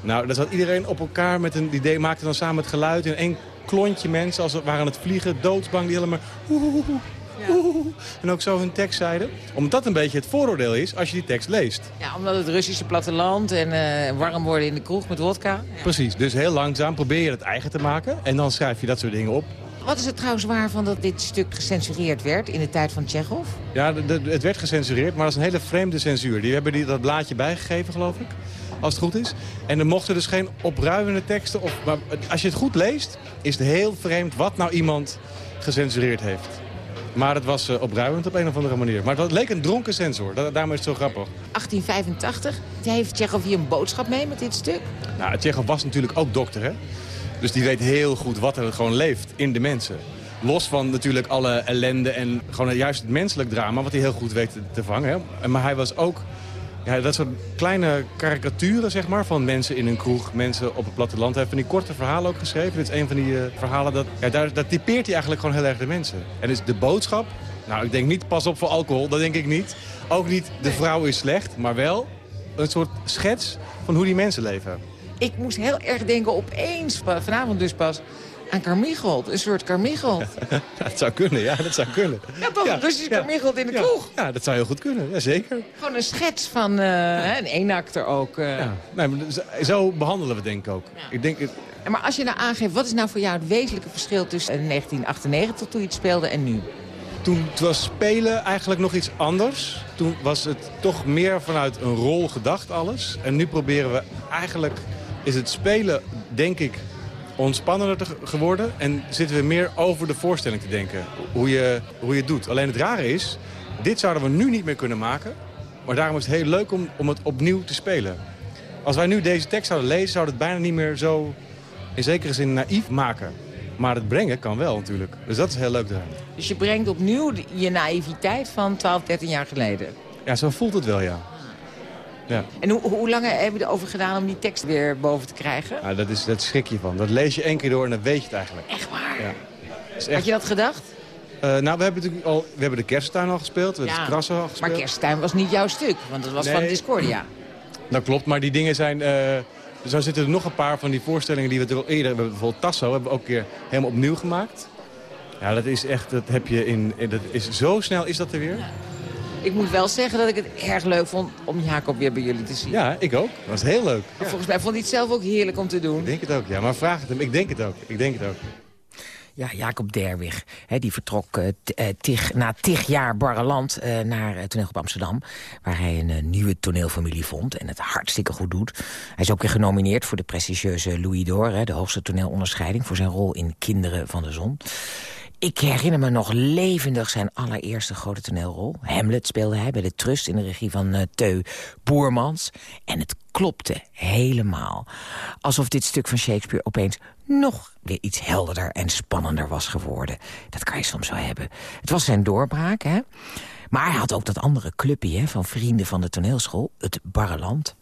Nou, daar zat iedereen op elkaar met een idee, maakte dan samen het geluid... in één klontje mensen, als ze waren aan het vliegen, doodsbang, die helemaal... oeh, en ook zo hun tekst zeiden. Omdat dat een beetje het vooroordeel is als je die tekst leest. Ja, omdat het Russische platteland en eh, warm worden in de kroeg met wodka. Precies, dus heel langzaam probeer je het eigen te maken. En dan schrijf je dat soort dingen op. Wat is het trouwens waar van dat dit stuk gecensureerd werd in de tijd van Tsjechov? Ja, het werd gecensureerd, maar dat is een hele vreemde censuur. Die hebben die dat blaadje bijgegeven, geloof ik. Als het goed is. En er mochten dus geen opruimende teksten. Of, maar als je het goed leest, is het heel vreemd wat nou iemand gecensureerd heeft. Maar het was eh, opruimend op een of andere manier. Maar het leek een dronken censor. Da- daarom is het zo grappig. 1885. Heeft Tsjechov hier een boodschap mee met dit stuk? Nou, Tsjechov was natuurlijk ook dokter, hè? Dus die weet heel goed wat er gewoon leeft in de mensen. Los van natuurlijk alle ellende en gewoon juist het menselijk drama... wat hij heel goed weet te, vangen. Hè? Maar hij was ook... Ja, dat soort kleine karikaturen, zeg maar, van mensen in een kroeg, mensen op het platteland. Hij heeft van die korte verhalen ook geschreven. Dit is een van die eh, verhalen, dat, ja, daar, daar typeert hij eigenlijk gewoon heel erg de mensen. En dus de boodschap, nou, ik denk niet pas op voor alcohol, dat denk ik niet. Ook niet de vrouw is slecht, maar wel een soort schets van hoe die mensen leven. Ik moest heel erg denken opeens, vanavond dus pas, aan Carmichelt. Een soort Carmichelt. dat zou kunnen, ja, dat zou kunnen. Ja, toch? Een Russisch Carmichelt in de ja. kroeg. Ja, dat zou heel goed kunnen, ja, zeker. Gewoon een schets van eh, hè, een eenakter ook. eh. Ja. Nee, maar zo- behandelen we het denk ik ook. Ik denk, het- Maar als je nou aangeeft, wat is nou voor jou het wezenlijke verschil tussen eh, 1998 toen je het speelde en nu? toen was spelen eigenlijk nog iets anders. Toen was het toch meer vanuit een rol gedacht alles. En nu proberen we eigenlijk, is het spelen denk ik ontspannender geworden. En zitten we meer over de voorstelling te denken. Hoe je, hoe je het doet. Alleen het rare is, dit zouden we nu niet meer kunnen maken. Maar daarom is het heel leuk om, om het opnieuw te spelen. Als wij nu deze tekst zouden lezen, zou het bijna niet meer zo in zekere zin naïef maken. Maar het brengen kan wel natuurlijk. Dus dat is heel leuk eraan. Dus je brengt opnieuw je naïviteit van 12, 13 jaar geleden. Ja, zo voelt het wel, ja. Ja, En hoe, hoe lang heb je erover gedaan om die tekst weer boven te krijgen? nou, dat, is, dat schrik je van. Dat lees je één keer door en dan weet je het eigenlijk. Echt waar? Ja. Is Had echt, je dat gedacht? Eh, nou, we hebben, natuurlijk al, we hebben de kersttuin al gespeeld. We hebben het krassen al maar gespeeld. Kersttuin was niet jouw stuk, want het was van. Discordia. Dat klopt, maar die dingen zijn... eh, zo zitten er nog een paar van die voorstellingen die we al eerder hebben. Bijvoorbeeld Tasso hebben we ook een keer helemaal opnieuw gemaakt. Ja, dat is echt... Dat heb je in... in- Dat is, zo snel is dat er weer. Ik moet wel zeggen dat ik het erg leuk vond om Jacob weer bij jullie te zien. Ja, ik ook. Dat was heel leuk. Volgens mij vond hij het zelf ook heerlijk om te doen. Ik denk het ook, ja. Maar vraag het hem. Ik denk het ook. Ik denk het ook. Ja, Jacob Derwig, hè, die vertrok eh, t- eh, tig, na tig jaar Barreland eh, naar het toneel op Amsterdam... waar hij een eh, nieuwe toneelfamilie vond en het hartstikke goed doet. Hij is ook weer genomineerd voor de prestigieuze Louis d'Or... hè, de hoogste toneelonderscheiding voor zijn rol in Kinderen van de Zon. Ik herinner me nog levendig zijn allereerste grote toneelrol. Hamlet speelde hij bij de Trust in de regie van uh, Teu Boermans. En het klopte helemaal. Alsof dit stuk van Shakespeare opeens nog weer iets helderder en spannender was geworden. Dat kan je soms wel hebben. Het was zijn doorbraak, hè? Maar hij had ook dat andere clubje hè, van vrienden van de toneelschool, het Barreland.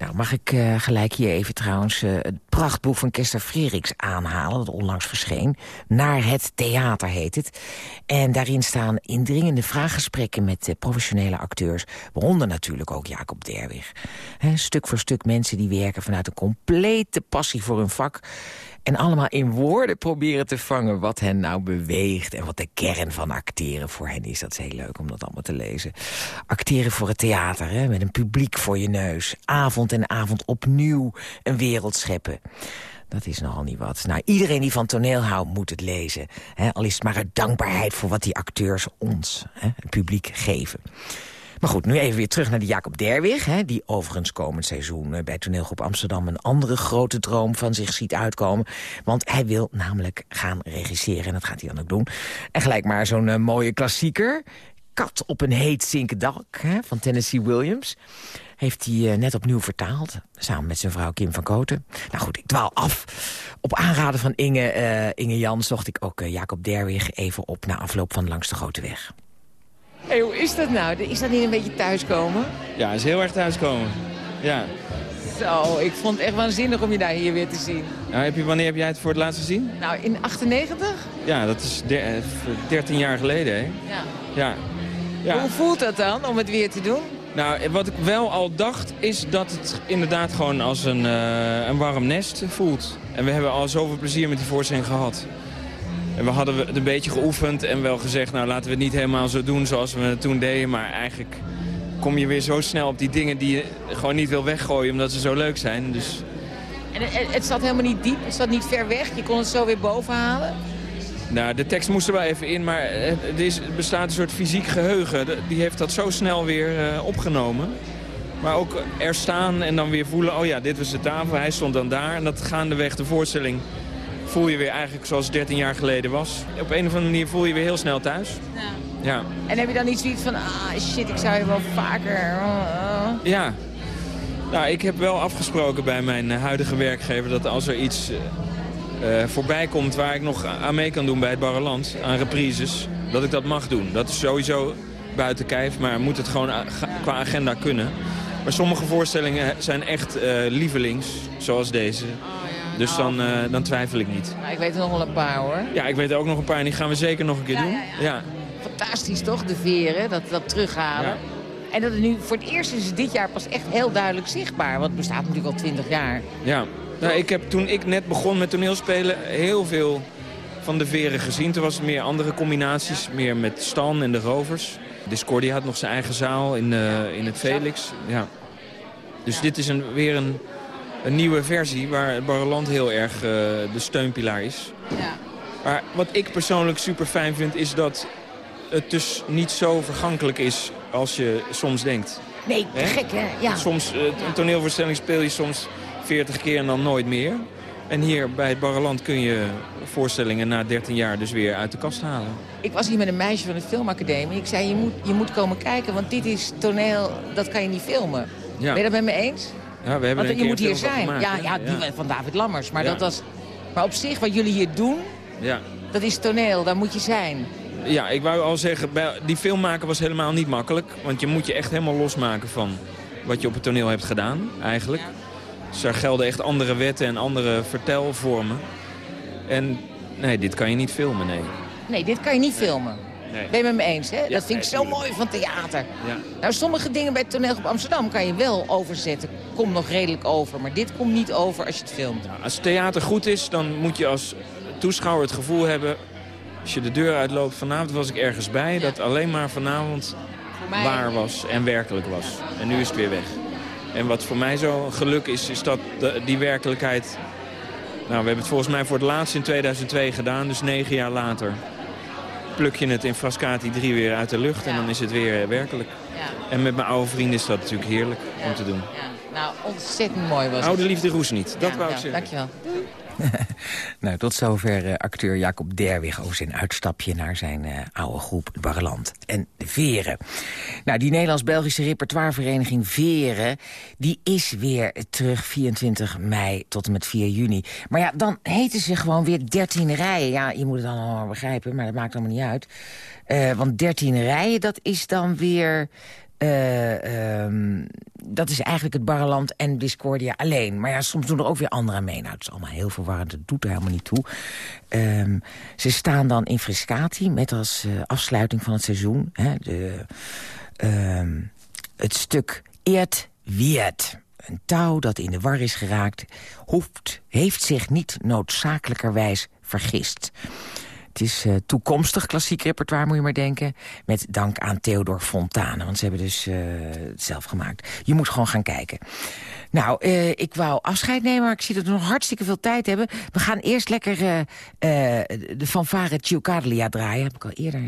Nou, mag ik uh, gelijk hier even trouwens uh, het prachtboek van Kester Freriks aanhalen... dat onlangs verscheen. Naar het theater heet het. En daarin staan indringende vraaggesprekken met uh, professionele acteurs. Waaronder natuurlijk ook Jacob Derwig. He, stuk voor stuk mensen die werken vanuit een complete passie voor hun vak... En allemaal in woorden proberen te vangen wat hen nou beweegt... en wat de kern van acteren voor hen is. Dat is heel leuk om dat allemaal te lezen. Acteren voor het theater, hè, met een publiek voor je neus. Avond en avond opnieuw een wereld scheppen. Dat is nogal niet wat. Nou, iedereen die van toneel houdt moet het lezen. Al is het maar uit dankbaarheid voor wat die acteurs ons, hè, het publiek, geven. Maar goed, nu even weer terug naar die Jacob Derwig... Hè, die overigens komend seizoen eh, bij toneelgroep Amsterdam... een andere grote droom van zich ziet uitkomen. Want hij wil namelijk gaan regisseren. En dat gaat hij dan ook doen. En gelijk maar zo'n uh, mooie klassieker... Kat op een heet zinkend dak hè, van Tennessee Williams heeft hij uh, net opnieuw vertaald. Samen met zijn vrouw Kim van Koten. Nou goed, ik dwaal af. Op aanraden van Inge, uh, Inge Jan zocht ik ook Jacob Derwig even op... na afloop van Langs de Grote Weg. Hey, hoe is dat nou? Is dat niet een beetje thuiskomen? Ja, het is heel erg thuiskomen. Ja. Zo, ik vond het echt waanzinnig om je daar hier weer te zien. Nou, heb je, wanneer heb jij het voor het laatst gezien? Nou, in 98? Ja, dat is 13 jaar geleden, hè? Ja. ja. ja. Hoe voelt dat dan, om het weer te doen? Nou, wat ik wel al dacht, is dat het inderdaad gewoon als een, uh, een warm nest voelt. En we hebben al zoveel plezier met die voorstelling gehad. En we hadden het een beetje geoefend en wel gezegd... nou, laten we het niet helemaal zo doen zoals we het toen deden. Maar eigenlijk kom je weer zo snel op die dingen die je gewoon niet wil weggooien... omdat ze zo leuk zijn. Dus... En het, zat helemaal niet diep? Het zat niet ver weg? Je kon het zo weer boven halen? Nou, de tekst moest er wel even in, maar is, het bestaat een soort fysiek geheugen. Die heeft dat zo snel weer uh, opgenomen. Maar ook er staan en dan weer voelen, oh ja, dit was de tafel, hij stond dan daar. En dat gaandeweg de voorstelling voel je weer eigenlijk zoals het 13 jaar geleden was. Op een of andere manier voel je weer heel snel thuis. Ja. ja. En heb je dan niet zoiets van, ah shit, ik zou je wel vaker... Uh. Ja. Nou, ik heb wel afgesproken bij mijn huidige werkgever dat als er iets uh, voorbij komt waar ik nog aan mee kan doen bij het Barreland, aan reprises, dat ik dat mag doen. Dat is sowieso buiten kijf, maar moet het gewoon qua agenda kunnen. Maar sommige voorstellingen zijn echt uh, lievelings, zoals deze. Dus dan, uh, dan twijfel ik niet. Nou, ik weet er nog wel een paar hoor. Ja, ik weet er ook nog een paar en die gaan we zeker nog een keer ja, doen. Ja, ja. Fantastisch toch, de veren, dat, dat terughalen. En dat het nu voor het eerst is dit jaar pas echt heel duidelijk zichtbaar. Want het bestaat natuurlijk al twintig jaar. Ja, nou, ik heb toen ik net begon met toneelspelen heel veel van de veren gezien. Toen was het meer andere combinaties, meer met Stan en de Rovers. Discordia had nog zijn eigen zaal in, uh, in het Felix. Ja. Dus dit is een, weer een, een nieuwe versie waar het Barreland heel erg uh, de steunpilaar is. Ja. Maar wat ik persoonlijk super fijn vind is dat het dus niet zo vergankelijk is als je soms denkt. Nee, te gek hè? Ja. Soms, uh, een toneelvoorstelling speel je soms 40 keer en dan nooit meer. En hier bij het Barreland kun je voorstellingen na 13 jaar dus weer uit de kast halen. Ik was hier met een meisje van de filmacademie. Ik zei, je moet, je moet komen kijken, want dit is toneel, dat kan je niet filmen. Ja. Ben je dat met me eens? Ja, we hebben want je moet hier zijn. Gemaakt, ja, ja, die ja. van David Lammers. Maar, Ja. dat was, maar op zich, wat jullie hier doen, Ja. dat is toneel. Daar moet je zijn. Ja, ik wou al zeggen, die film maken was helemaal niet makkelijk. Want je moet je echt helemaal losmaken van wat je op het toneel hebt gedaan, eigenlijk. Dus daar gelden echt andere wetten en andere vertelvormen. En nee, dit kan je niet filmen, nee. Nee, dit kan je niet filmen. Nee. Ben je met me eens, hè? Ja, dat vind ik zo mooi van theater. Ja. Nou, sommige dingen bij het toneelgroep Amsterdam kan je wel overzetten. Komt nog redelijk over. Maar dit komt niet over als je het filmt. Als theater goed is, dan moet je als toeschouwer het gevoel hebben... als je de deur uitloopt, vanavond was ik ergens bij... dat alleen maar vanavond mij- waar was en werkelijk was. En nu is het weer weg. En wat voor mij zo geluk is, is dat de- die werkelijkheid... Nou, we hebben het volgens mij voor het laatst in 2002 gedaan, dus negen jaar later... pluk je het in Frascati 3 weer uit de lucht en dan is het weer eh, werkelijk. Ja. En met mijn oude vrienden is dat natuurlijk heerlijk om te doen. Ja. Nou, ontzettend mooi was het. Oude liefde roes niet, dat wou ik zeggen. Dankjewel. nou, tot zover uh, acteur Jacob Derwig over zijn uitstapje naar zijn uh, oude groep Barreland en de Veren. Nou, die Nederlands-Belgische repertoirevereniging Veren, die is weer terug 24 mei tot en met 4 juni. Maar ja, dan heten ze gewoon weer 13 rijen. Ja, je moet het allemaal begrijpen, maar dat maakt allemaal niet uit. Uh, want 13 rijen, dat is dan weer uh, um, dat is eigenlijk het Barreland en Discordia alleen. Maar ja, soms doen er ook weer anderen mee. Nou, het is allemaal heel verwarrend, het doet er helemaal niet toe. Um, ze staan dan in Friscati met als uh, afsluiting van het seizoen... Hè, de, um, het stuk Eert Wiert. Een touw dat in de war is geraakt, hoeft, heeft zich niet noodzakelijkerwijs vergist. Het is uh, toekomstig klassiek repertoire, moet je maar denken. Met dank aan Theodor Fontane, want ze hebben dus uh, het zelf gemaakt. Je moet gewoon gaan kijken. Nou, uh, ik wou afscheid nemen, maar ik zie dat we nog hartstikke veel tijd hebben. We gaan eerst lekker de fanfare Ciocadlia draaien. Heb ik al eerder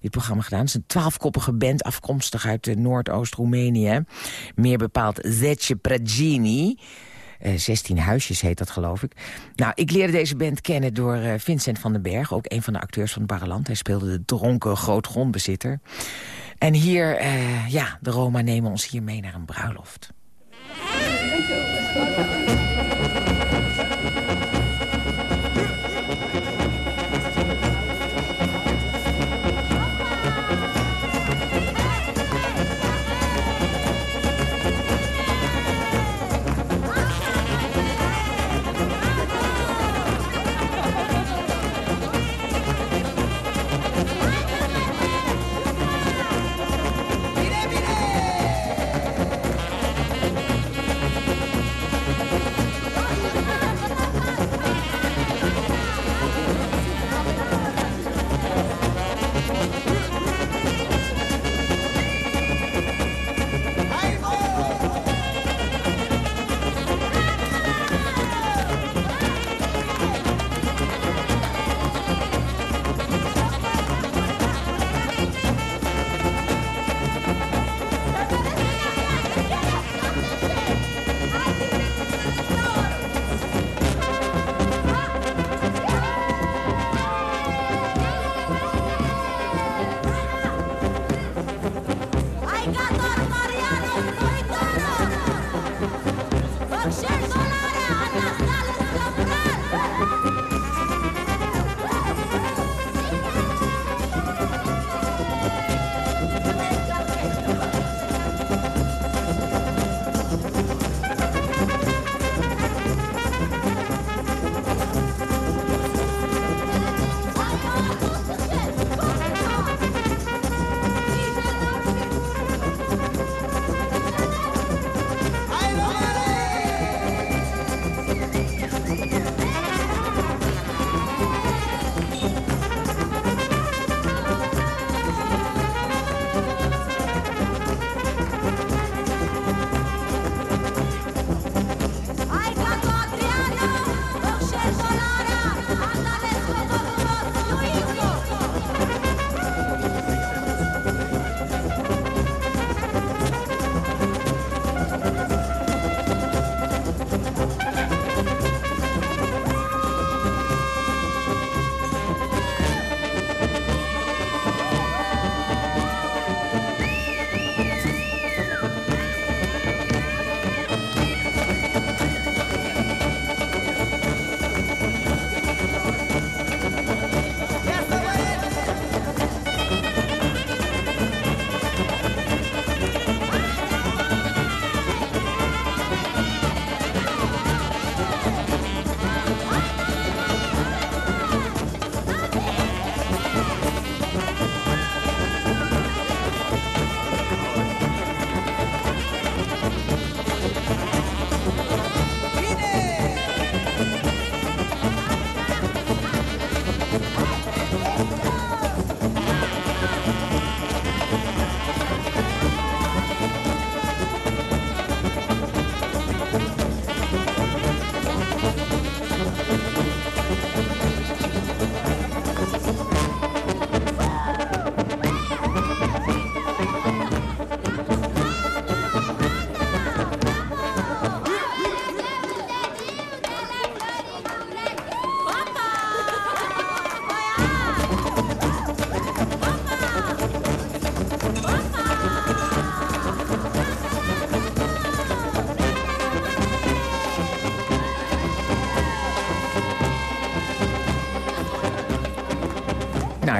dit programma gedaan. Het is een twaalfkoppige band afkomstig uit Noordoost-Roemenië. Meer bepaald Zetje Pragini... Uh, 16 huisjes heet dat, geloof ik. Nou, ik leerde deze band kennen door uh, Vincent van den Berg... ook een van de acteurs van Barreland. Hij speelde de dronken grootgrondbezitter. En hier, uh, ja, de Roma nemen ons hier mee naar een bruiloft.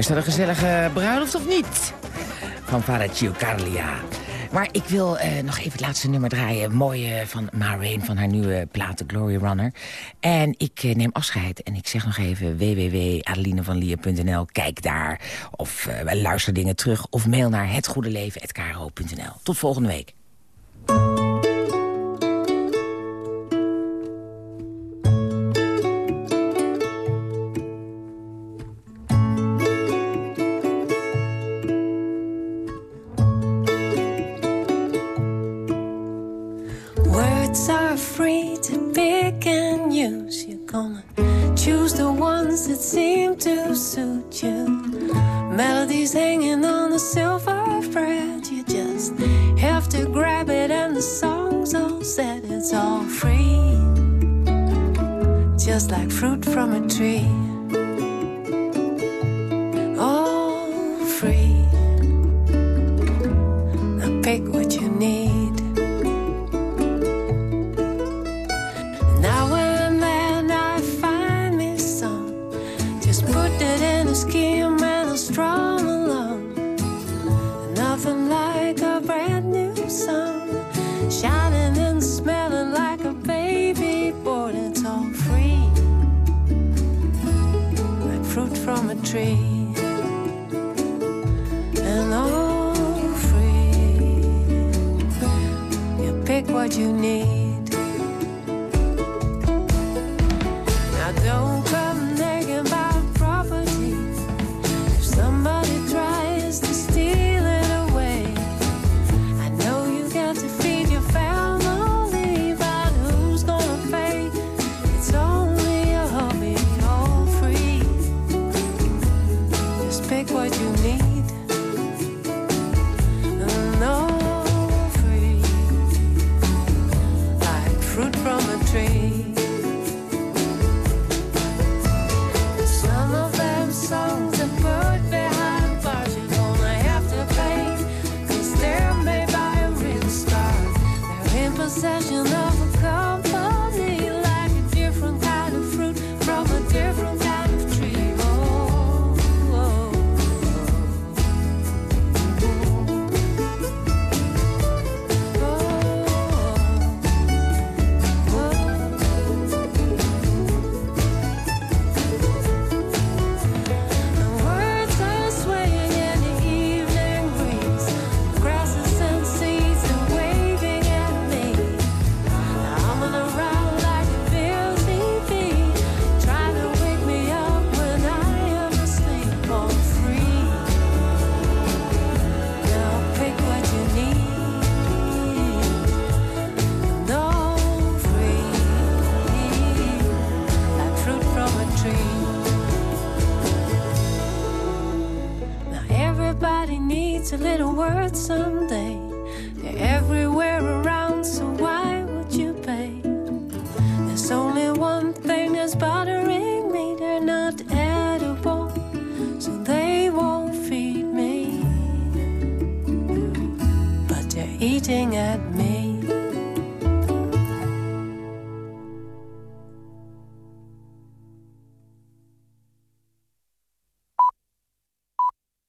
is dat een gezellige bruiloft of niet? Van Vader Carlia. Maar ik wil eh, nog even het laatste nummer draaien. mooie van Marijn van haar nieuwe platen Glory Runner. En ik eh, neem afscheid en ik zeg nog even www.adelinevanlier.nl. Kijk daar of eh, luister dingen terug of mail naar hetgoedeleven@karo.nl. Tot volgende week.